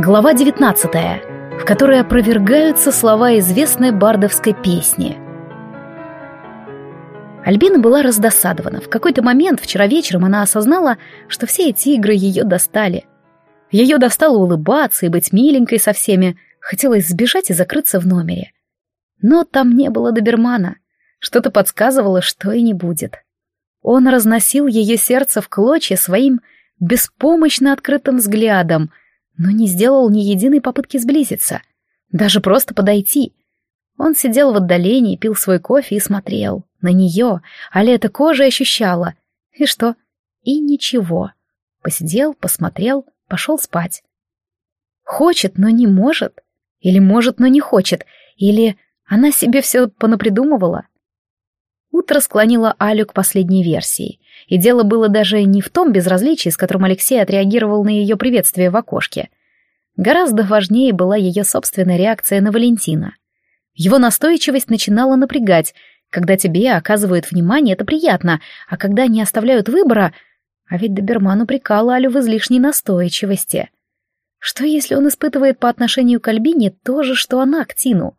Глава 19, в которой опровергаются слова известной бардовской песни. Альбина была раздосадована. В какой-то момент вчера вечером она осознала, что все эти игры ее достали. Ее достало улыбаться и быть миленькой со всеми. Хотелось сбежать и закрыться в номере. Но там не было добермана. Что-то подсказывало, что и не будет. Он разносил ее сердце в клочья своим беспомощно открытым взглядом, но не сделал ни единой попытки сблизиться, даже просто подойти. Он сидел в отдалении, пил свой кофе и смотрел на нее, а Лето кожей ощущала. И что? И ничего. Посидел, посмотрел, пошел спать. Хочет, но не может. Или может, но не хочет. Или она себе все понапридумывала. Утро склонило Алю к последней версии. И дело было даже не в том безразличии, с которым Алексей отреагировал на ее приветствие в окошке. Гораздо важнее была ее собственная реакция на Валентина. Его настойчивость начинала напрягать. Когда тебе оказывают внимание, это приятно, а когда не оставляют выбора... А ведь Доберман упрекал Алю в излишней настойчивости. Что если он испытывает по отношению к Альбине то же, что она к Тину?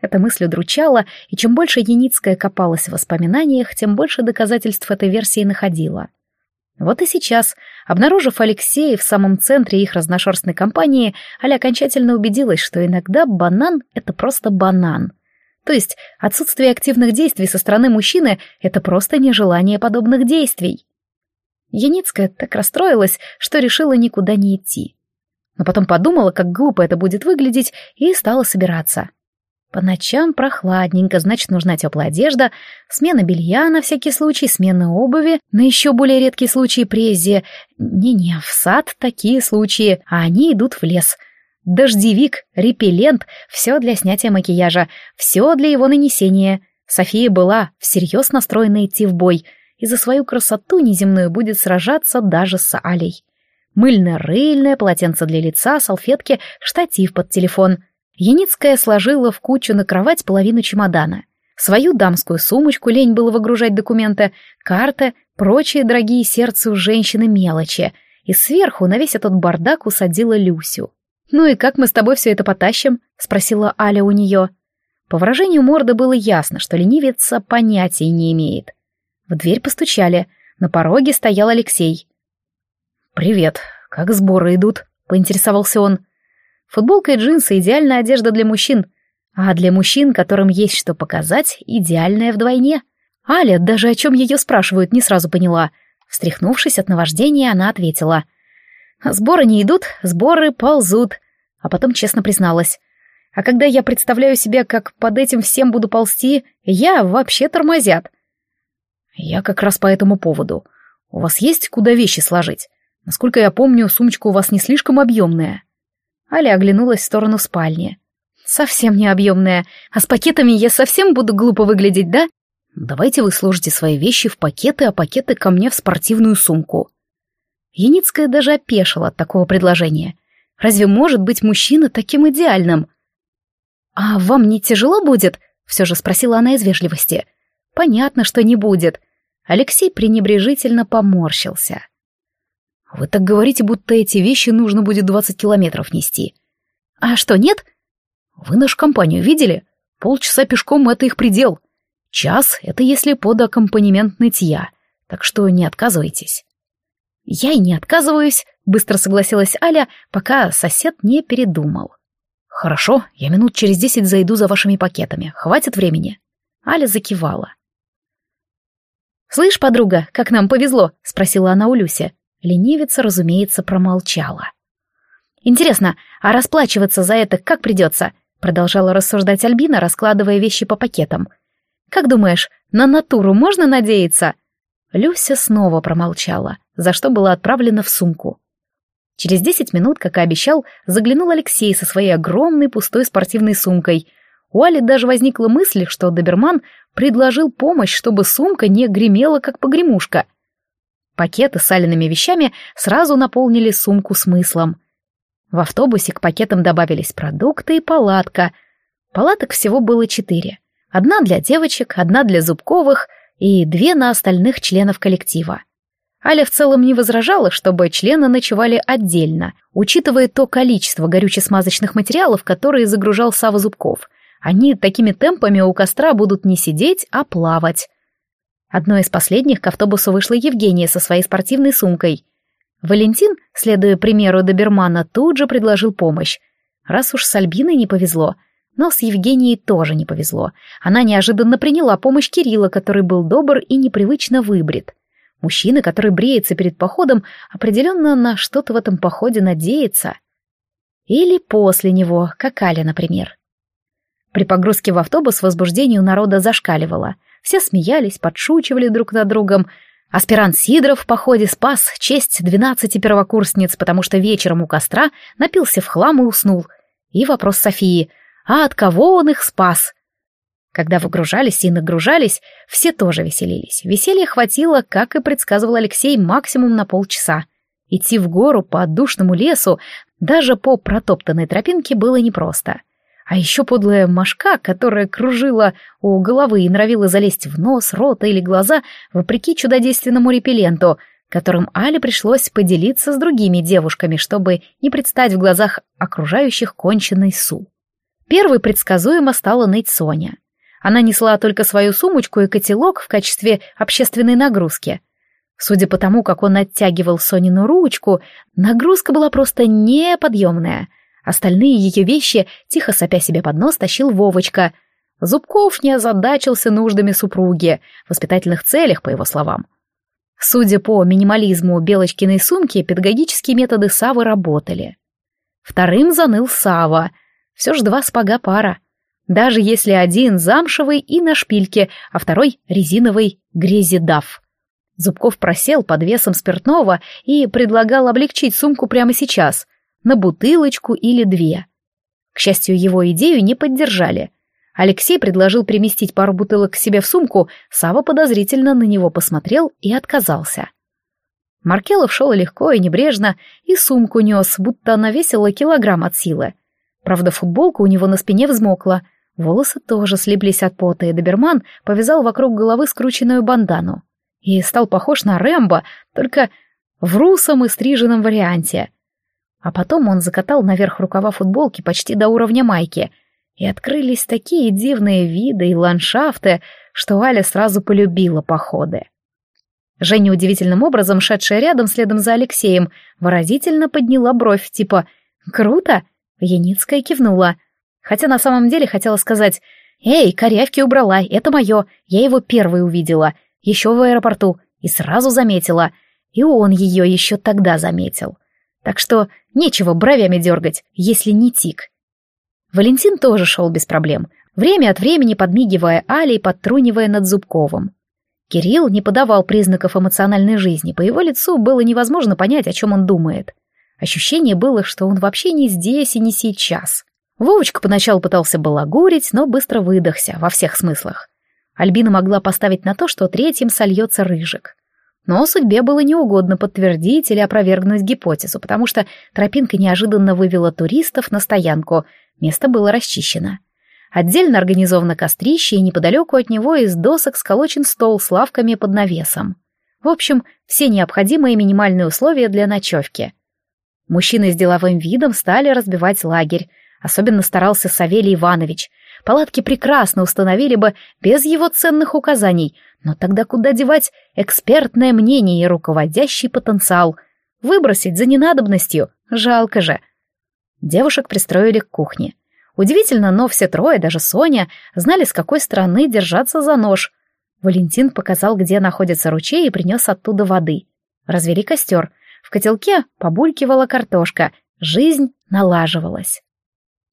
Эта мысль удручала, и чем больше Яницкая копалась в воспоминаниях, тем больше доказательств этой версии находила. Вот и сейчас, обнаружив Алексея в самом центре их разношерстной компании, Аля окончательно убедилась, что иногда банан — это просто банан. То есть отсутствие активных действий со стороны мужчины — это просто нежелание подобных действий. Яницкая так расстроилась, что решила никуда не идти. Но потом подумала, как глупо это будет выглядеть, и стала собираться. По ночам прохладненько, значит, нужна теплая одежда, смена белья на всякий случай, смена обуви, на еще более редкие случаи прези. Не-не, в сад такие случаи, а они идут в лес. Дождевик, репеллент, все для снятия макияжа, все для его нанесения. София была всерьез настроена идти в бой, и за свою красоту неземную будет сражаться даже с Алей. Мыльно-рыльное, полотенце для лица, салфетки, штатив под телефон — Яницкая сложила в кучу на кровать половину чемодана. Свою дамскую сумочку лень было выгружать документы, карты, прочие дорогие сердцу женщины мелочи. И сверху на весь этот бардак усадила Люсю. «Ну и как мы с тобой все это потащим?» — спросила Аля у нее. По выражению морды было ясно, что ленивица понятия не имеет. В дверь постучали. На пороге стоял Алексей. «Привет. Как сборы идут?» — поинтересовался он. Футболка и джинсы — идеальная одежда для мужчин. А для мужчин, которым есть что показать, идеальная вдвойне. Аля даже о чем ее спрашивают, не сразу поняла. Встряхнувшись от наваждения, она ответила. «Сборы не идут, сборы ползут». А потом честно призналась. «А когда я представляю себя, как под этим всем буду ползти, я вообще тормозят». «Я как раз по этому поводу. У вас есть куда вещи сложить? Насколько я помню, сумочка у вас не слишком объемная». Аля оглянулась в сторону спальни. «Совсем не объемная. А с пакетами я совсем буду глупо выглядеть, да?» «Давайте вы сложите свои вещи в пакеты, а пакеты ко мне в спортивную сумку». Яницкая даже опешила от такого предложения. Разве может быть мужчина таким идеальным? «А вам не тяжело будет?» — все же спросила она из вежливости. «Понятно, что не будет». Алексей пренебрежительно поморщился. Вы так говорите, будто эти вещи нужно будет двадцать километров нести. А что, нет? Вы нашу компанию видели? Полчаса пешком — это их предел. Час — это если под аккомпанемент нытья. Так что не отказывайтесь. Я и не отказываюсь, быстро согласилась Аля, пока сосед не передумал. Хорошо, я минут через десять зайду за вашими пакетами. Хватит времени? Аля закивала. «Слышь, подруга, как нам повезло?» — спросила она у Люси. Ленивица, разумеется, промолчала. «Интересно, а расплачиваться за это как придется?» Продолжала рассуждать Альбина, раскладывая вещи по пакетам. «Как думаешь, на натуру можно надеяться?» Люся снова промолчала, за что была отправлена в сумку. Через десять минут, как и обещал, заглянул Алексей со своей огромной пустой спортивной сумкой. У Али даже возникла мысль, что доберман предложил помощь, чтобы сумка не гремела, как погремушка — Пакеты с саленными вещами сразу наполнили сумку смыслом. В автобусе к пакетам добавились продукты и палатка. Палаток всего было четыре. Одна для девочек, одна для Зубковых и две на остальных членов коллектива. Аля в целом не возражала, чтобы члены ночевали отдельно, учитывая то количество горюче-смазочных материалов, которые загружал Сава Зубков. Они такими темпами у костра будут не сидеть, а плавать. Одной из последних к автобусу вышла Евгения со своей спортивной сумкой. Валентин, следуя примеру добермана, тут же предложил помощь. Раз уж с Альбиной не повезло, но с Евгенией тоже не повезло. Она неожиданно приняла помощь Кирилла, который был добр и непривычно выбрит. Мужчина, который бреется перед походом, определенно на что-то в этом походе надеется. Или после него, как Аля, например. При погрузке в автобус возбуждение у народа зашкаливало. Все смеялись, подшучивали друг над другом. Аспирант Сидоров в походе спас честь двенадцати первокурсниц, потому что вечером у костра напился в хлам и уснул. И вопрос Софии, а от кого он их спас? Когда выгружались и нагружались, все тоже веселились. Веселья хватило, как и предсказывал Алексей, максимум на полчаса. Идти в гору по отдушному лесу, даже по протоптанной тропинке, было непросто. А еще подлая мошка, которая кружила у головы и норовила залезть в нос, рот или глаза, вопреки чудодейственному репелленту, которым Але пришлось поделиться с другими девушками, чтобы не предстать в глазах окружающих конченной Су. Первой предсказуемо стала ныть Соня — она несла только свою сумочку и котелок в качестве общественной нагрузки. Судя по тому, как он оттягивал Сонину ручку, нагрузка была просто неподъемная. Остальные ее вещи, тихо сопя себе под нос, тащил Вовочка. Зубков не озадачился нуждами супруги, в воспитательных целях, по его словам. Судя по минимализму Белочкиной сумки, педагогические методы Савы работали. Вторым заныл Сава. Все ж два спага пара даже если один замшевый и на шпильке, а второй резиновый грезидав. Зубков просел под весом спиртного и предлагал облегчить сумку прямо сейчас, на бутылочку или две. К счастью, его идею не поддержали. Алексей предложил переместить пару бутылок к себе в сумку, Сава подозрительно на него посмотрел и отказался. Маркелов шел легко и небрежно, и сумку нес, будто она весила килограмм от силы. Правда, футболка у него на спине взмокла — Волосы тоже слиплись от пота, и доберман повязал вокруг головы скрученную бандану. И стал похож на Рэмбо, только в русом и стриженном варианте. А потом он закатал наверх рукава футболки почти до уровня майки, и открылись такие дивные виды и ландшафты, что Аля сразу полюбила походы. Женя удивительным образом, шедшая рядом следом за Алексеем, выразительно подняла бровь, типа «Круто!» Яницкая кивнула — Хотя на самом деле хотела сказать «Эй, корявки убрала, это мое, я его первой увидела, еще в аэропорту, и сразу заметила, и он ее еще тогда заметил. Так что нечего бровями дергать, если не тик». Валентин тоже шел без проблем, время от времени подмигивая Али и подтрунивая над Зубковым. Кирилл не подавал признаков эмоциональной жизни, по его лицу было невозможно понять, о чем он думает. Ощущение было, что он вообще не здесь и не сейчас. Вовочка поначалу пытался балагурить, но быстро выдохся во всех смыслах. Альбина могла поставить на то, что третьим сольется рыжик. Но судьбе было неугодно подтвердить или опровергнуть гипотезу, потому что тропинка неожиданно вывела туристов на стоянку, место было расчищено. Отдельно организовано кострище, и неподалеку от него из досок сколочен стол с лавками под навесом. В общем, все необходимые минимальные условия для ночевки. Мужчины с деловым видом стали разбивать лагерь, Особенно старался Савелий Иванович. Палатки прекрасно установили бы без его ценных указаний, но тогда куда девать экспертное мнение и руководящий потенциал? Выбросить за ненадобностью? Жалко же. Девушек пристроили к кухне. Удивительно, но все трое, даже Соня, знали, с какой стороны держаться за нож. Валентин показал, где находится ручей, и принес оттуда воды. Развели костер. В котелке побулькивала картошка. Жизнь налаживалась.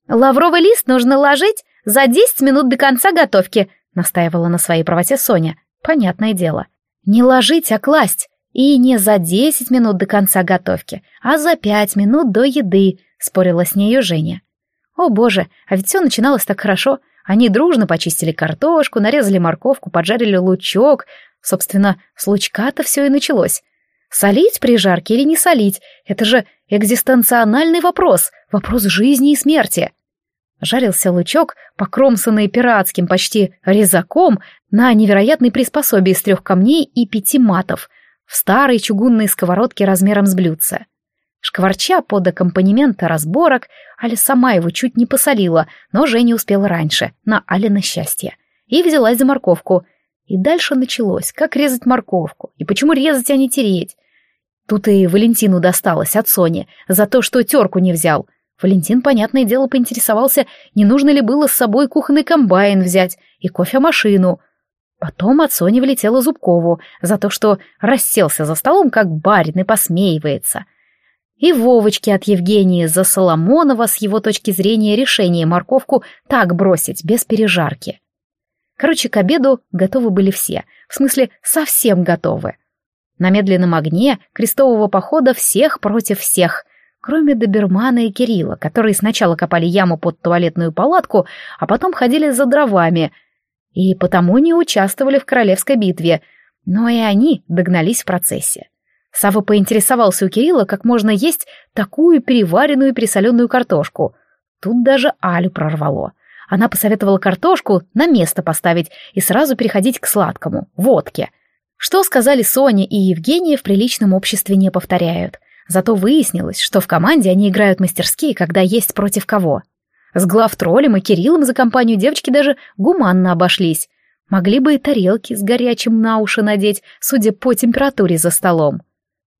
«Лавровый лист нужно ложить за десять минут до конца готовки», настаивала на своей правоте Соня. Понятное дело. Не ложить, а класть. И не за десять минут до конца готовки, а за пять минут до еды, спорила с нею Женя. О боже, а ведь все начиналось так хорошо. Они дружно почистили картошку, нарезали морковку, поджарили лучок. Собственно, с лучка-то все и началось. Солить при жарке или не солить — это же экзистенциональный вопрос, вопрос жизни и смерти. Жарился лучок, покромсанный пиратским почти резаком, на невероятной приспособе из трех камней и пяти матов. в старой чугунной сковородке размером с блюдце. Шкварча под аккомпанемент разборок, Аля сама его чуть не посолила, но Женя успела раньше, на Алина счастье. И взялась за морковку. И дальше началось, как резать морковку, и почему резать, а не тереть. Тут и Валентину досталось от Сони за то, что терку не взял. Валентин, понятное дело, поинтересовался, не нужно ли было с собой кухонный комбайн взять и кофемашину. Потом от Сони влетела Зубкову за то, что расселся за столом, как барин, и посмеивается — и Вовочки от Евгении за Соломонова с его точки зрения решение морковку так бросить, без пережарки. Короче, к обеду готовы были все, в смысле совсем готовы. На медленном огне крестового похода всех против всех, кроме Добермана и Кирилла, которые сначала копали яму под туалетную палатку, а потом ходили за дровами, и потому не участвовали в королевской битве, но и они догнались в процессе. Сава поинтересовался у Кирилла, как можно есть такую переваренную и пересоленную картошку. Тут даже Алю прорвало. Она посоветовала картошку на место поставить и сразу переходить к сладкому, водке. Что сказали Соня и Евгения в приличном обществе не повторяют. Зато выяснилось, что в команде они играют мастерские, когда есть против кого. С главтролем и Кириллом за компанию девочки даже гуманно обошлись. Могли бы и тарелки с горячим на уши надеть, судя по температуре за столом.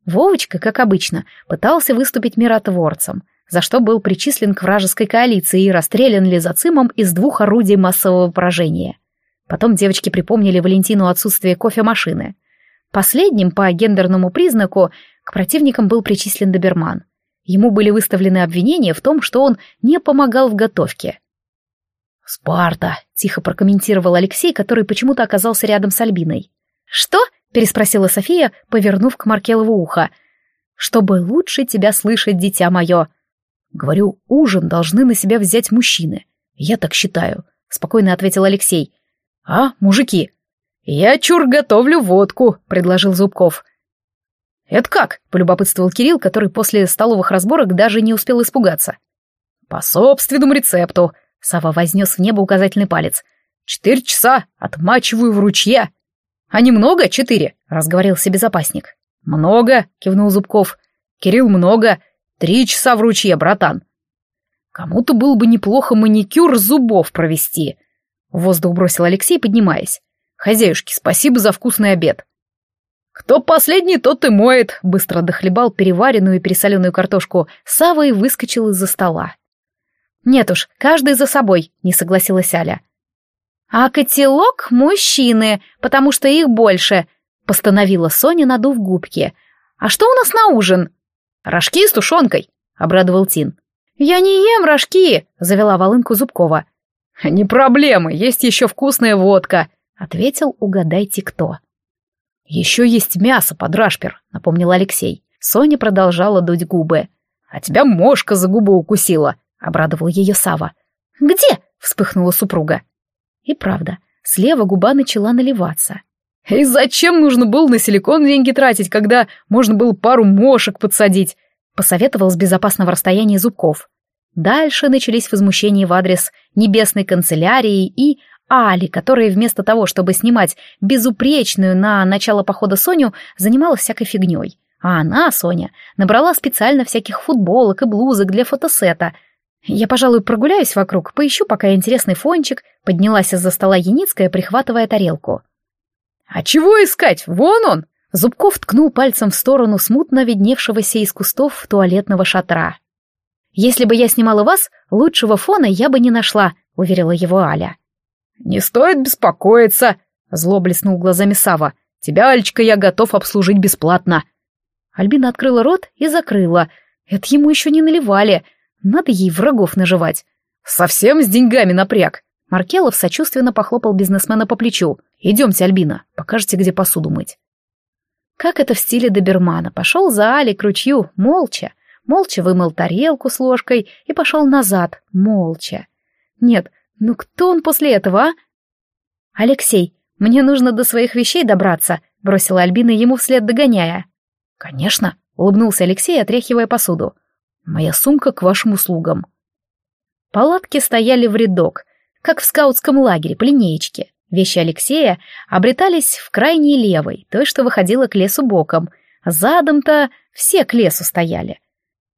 Вовочка, как обычно, пытался выступить миротворцем, за что был причислен к вражеской коалиции и расстрелян лизоцимом из двух орудий массового поражения. Потом девочки припомнили Валентину отсутствие кофемашины. Последним по гендерному признаку к противникам был причислен доберман. Ему были выставлены обвинения в том, что он не помогал в готовке. «Спарта», — тихо прокомментировал Алексей, который почему-то оказался рядом с Альбиной. «Что?» — переспросила София, повернув к Маркелову ухо. «Чтобы лучше тебя слышать, дитя мое». «Говорю, ужин должны на себя взять мужчины. Я так считаю», — спокойно ответил Алексей. «А, мужики?» «Я чур готовлю водку», — предложил Зубков. «Это как?» — полюбопытствовал Кирилл, который после столовых разборок даже не успел испугаться. «По собственному рецепту», — Сава вознес в небо указательный палец. «Четыре часа отмачиваю в ручье». «А немного? Четыре?» — разговорился безопасник. «Много», — кивнул Зубков. «Кирилл, много. Три часа в ручье, братан». «Кому-то было бы неплохо маникюр зубов провести», — в воздух бросил Алексей, поднимаясь. «Хозяюшки, спасибо за вкусный обед». «Кто последний, тот и моет», — быстро дохлебал переваренную и пересоленную картошку. Сава и выскочил из-за стола. «Нет уж, каждый за собой», — не согласилась Аля. «А котелок — мужчины, потому что их больше», — постановила Соня, надув губки. «А что у нас на ужин?» «Рожки с тушенкой», — обрадовал Тин. «Я не ем рожки», — завела волынку Зубкова. «Не проблема, есть еще вкусная водка», — ответил угадайте кто. «Еще есть мясо под рашпер», — напомнил Алексей. Соня продолжала дуть губы. «А тебя мошка за губу укусила», — обрадовал ее Сава. «Где?» — вспыхнула супруга. И правда, слева губа начала наливаться. «И зачем нужно было на силикон деньги тратить, когда можно было пару мошек подсадить?» — посоветовал с безопасного расстояния Зубков. Дальше начались возмущения в адрес небесной канцелярии и Али, которая вместо того, чтобы снимать безупречную на начало похода Соню, занималась всякой фигней. А она, Соня, набрала специально всяких футболок и блузок для фотосета — я, пожалуй, прогуляюсь вокруг, поищу пока интересный фончик, поднялась из-за стола Яницкая, прихватывая тарелку. «А чего искать? Вон он!» Зубков ткнул пальцем в сторону смутно видневшегося из кустов туалетного шатра. «Если бы я снимала вас, лучшего фона я бы не нашла», — уверила его Аля. «Не стоит беспокоиться», — зло блеснул глазами Сава. «Тебя, Алечка, я готов обслужить бесплатно». Альбина открыла рот и закрыла. Это ему еще не наливали — надо ей врагов наживать. Совсем с деньгами напряг. Маркелов сочувственно похлопал бизнесмена по плечу. «Идемте, Альбина, покажете, где посуду мыть». Как это в стиле добермана, пошел за Али к ручью, молча. Молча вымыл тарелку с ложкой и пошел назад, молча. Нет, ну кто он после этого, а? «Алексей, мне нужно до своих вещей добраться», — бросила Альбина ему вслед догоняя. «Конечно», — улыбнулся Алексей, отряхивая посуду. Моя сумка к вашим услугам. Палатки стояли в рядок, как в скаутском лагере по линеечке. Вещи Алексея обретались в крайней левой, той, что выходила к лесу боком. Задом-то все к лесу стояли.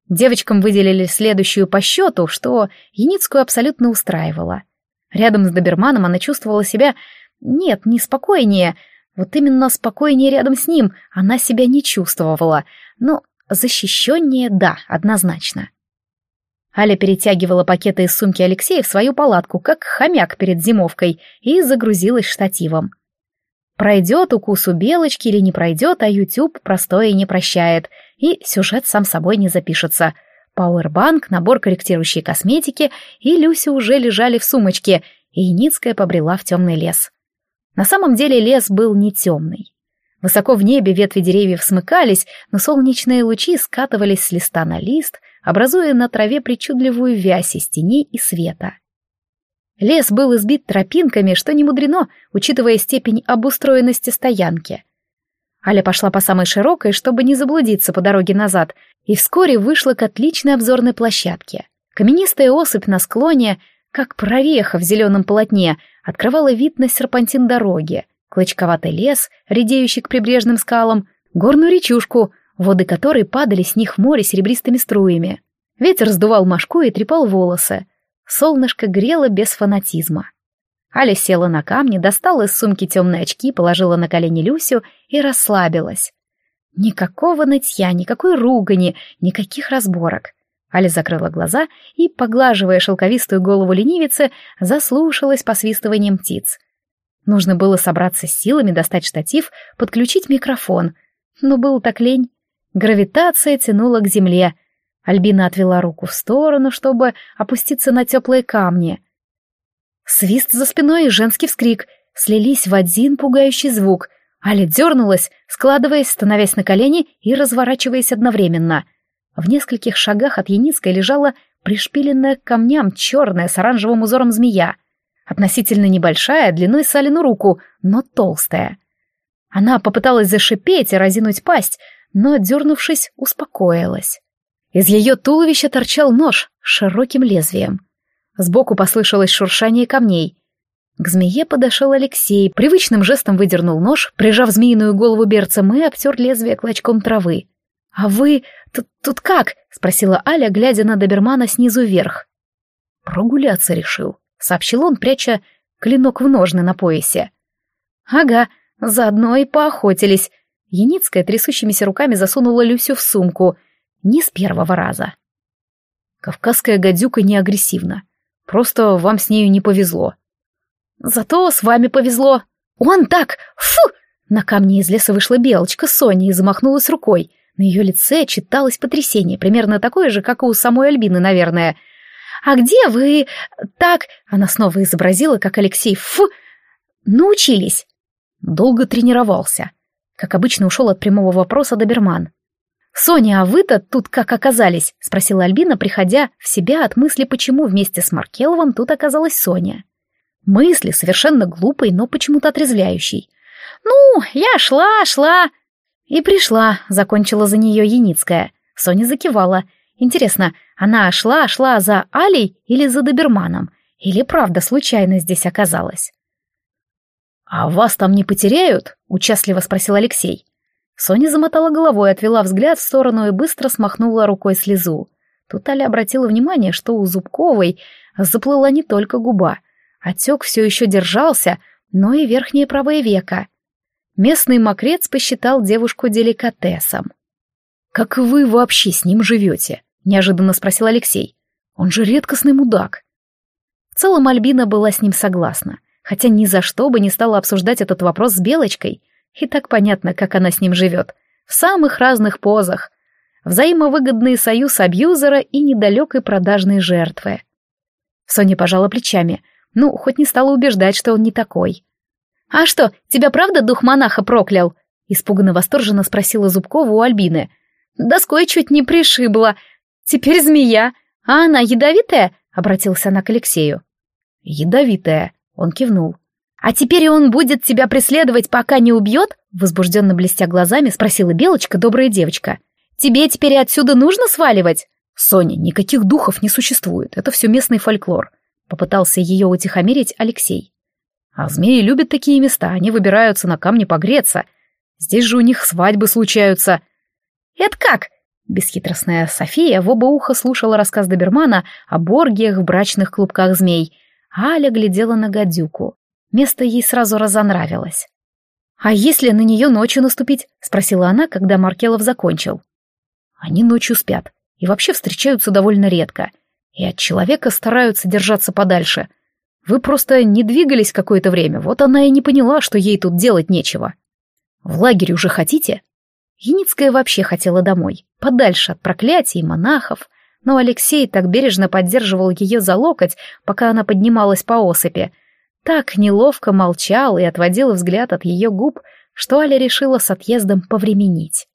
Девочкам выделили следующую по счету, что Яницкую абсолютно устраивало. Рядом с доберманом она чувствовала себя... Нет, не спокойнее. Вот именно спокойнее рядом с ним она себя не чувствовала. Но защищеннее — да, однозначно. Аля перетягивала пакеты из сумки Алексея в свою палатку, как хомяк перед зимовкой, и загрузилась штативом. Пройдет укус у белочки или не пройдет, а YouTube простое не прощает, и сюжет сам собой не запишется. Пауэрбанк, набор корректирующей косметики и Люся уже лежали в сумочке, и Яницкая побрела в темный лес. На самом деле лес был не темный. Высоко в небе ветви деревьев смыкались, но солнечные лучи скатывались с листа на лист, образуя на траве причудливую вязь из теней и света. Лес был избит тропинками, что не мудрено, учитывая степень обустроенности стоянки. Аля пошла по самой широкой, чтобы не заблудиться по дороге назад, и вскоре вышла к отличной обзорной площадке. Каменистая осыпь на склоне, как прореха в зеленом полотне, открывала вид на серпантин дороги, клочковатый лес, редеющий к прибрежным скалам, горную речушку, воды которой падали с них в море серебристыми струями. Ветер сдувал мошку и трепал волосы. Солнышко грело без фанатизма. Аля села на камни, достала из сумки темные очки, положила на колени Люсю и расслабилась. Никакого нытья, никакой ругани, никаких разборок. Аля закрыла глаза и, поглаживая шелковистую голову ленивицы, заслушалась посвистыванием птиц. Нужно было собраться с силами, достать штатив, подключить микрофон. Но было так лень. Гравитация тянула к земле. Альбина отвела руку в сторону, чтобы опуститься на теплые камни. Свист за спиной и женский вскрик слились в один пугающий звук. Аля дернулась, складываясь, становясь на колени и разворачиваясь одновременно. В нескольких шагах от Яницкой лежала пришпиленная к камням черная с оранжевым узором змея. Относительно небольшая, длиной с Алину руку, но толстая. Она попыталась зашипеть и разинуть пасть, но, дернувшись, успокоилась. Из ее туловища торчал нож с широким лезвием. Сбоку послышалось шуршание камней. К змее подошел Алексей, привычным жестом выдернул нож, прижав змеиную голову берцем и обтер лезвие клочком травы. «А вы тут, тут как?» — спросила Аля, глядя на добермана снизу вверх. «Прогуляться решил», — сообщил он, пряча клинок в ножны на поясе. «Ага, заодно и поохотились», Яницкая трясущимися руками засунула Люсю в сумку. Не с первого раза. Кавказская гадюка не агрессивна. Просто вам с нею не повезло. Зато с вами повезло. Он так! Фу! На камне из леса вышла белочка Соня и замахнулась рукой. На ее лице читалось потрясение, примерно такое же, как и у самой Альбины, наверное. «А где вы...» «Так...» Она снова изобразила, как Алексей «фу...» «Научились». Долго тренировался. Как обычно, ушел от прямого вопроса доберман. «Соня, а вы-то тут как оказались?» — спросила Альбина, приходя в себя от мысли, почему вместе с Маркеловым тут оказалась Соня. Мысли совершенно глупой, но почему-то отрезвляющей. «Ну, я шла, шла...» «И пришла», — закончила за нее Яницкая. Соня закивала. «Интересно, она шла, шла за Алей или за доберманом? Или правда случайно здесь оказалась?» «А вас там не потеряют?» — участливо спросил Алексей. Соня замотала головой, отвела взгляд в сторону и быстро смахнула рукой слезу. Тут Аля обратила внимание, что у Зубковой заплыла не только губа. Отек все еще держался, но и верхнее правое веко. Местный мокрец посчитал девушку деликатесом. «Как вы вообще с ним живете?» — неожиданно спросил Алексей. «Он же редкостный мудак». В целом Альбина была с ним согласна хотя ни за что бы не стала обсуждать этот вопрос с Белочкой. И так понятно, как она с ним живет. В самых разных позах. Взаимовыгодный союз абьюзера и недалекой продажной жертвы. Соня пожала плечами. Ну, хоть не стала убеждать, что он не такой. «А что, тебя правда дух монаха проклял?» Испуганно восторженно спросила Зубкова у Альбины. «Доской чуть не пришибла. Теперь змея. А она ядовитая?» Обратился она к Алексею. «Ядовитая», он кивнул. «А теперь он будет тебя преследовать, пока не убьет?» Возбужденно блестя глазами, спросила Белочка, добрая девочка. «Тебе теперь отсюда нужно сваливать?» «Соня, никаких духов не существует, это все местный фольклор», — попытался ее утихомирить Алексей. А змеи любят такие места, они выбираются на камни погреться. Здесь же у них свадьбы случаются. Это как? Бесхитростная София в оба уха слушала рассказ Добермана о боргиях в брачных клубках змей. Аля глядела на гадюку. Место ей сразу разонравилось. «А если на нее ночью наступить?» — спросила она, когда Маркелов закончил. «Они ночью спят и вообще встречаются довольно редко, и от человека стараются держаться подальше. Вы просто не двигались какое-то время, вот она и не поняла, что ей тут делать нечего. В лагерь уже хотите?» Яницкая вообще хотела домой, подальше от проклятий монахов, но Алексей так бережно поддерживал ее за локоть, пока она поднималась по осыпи, так неловко молчал и отводил взгляд от ее губ, что Аля решила с отъездом повременить.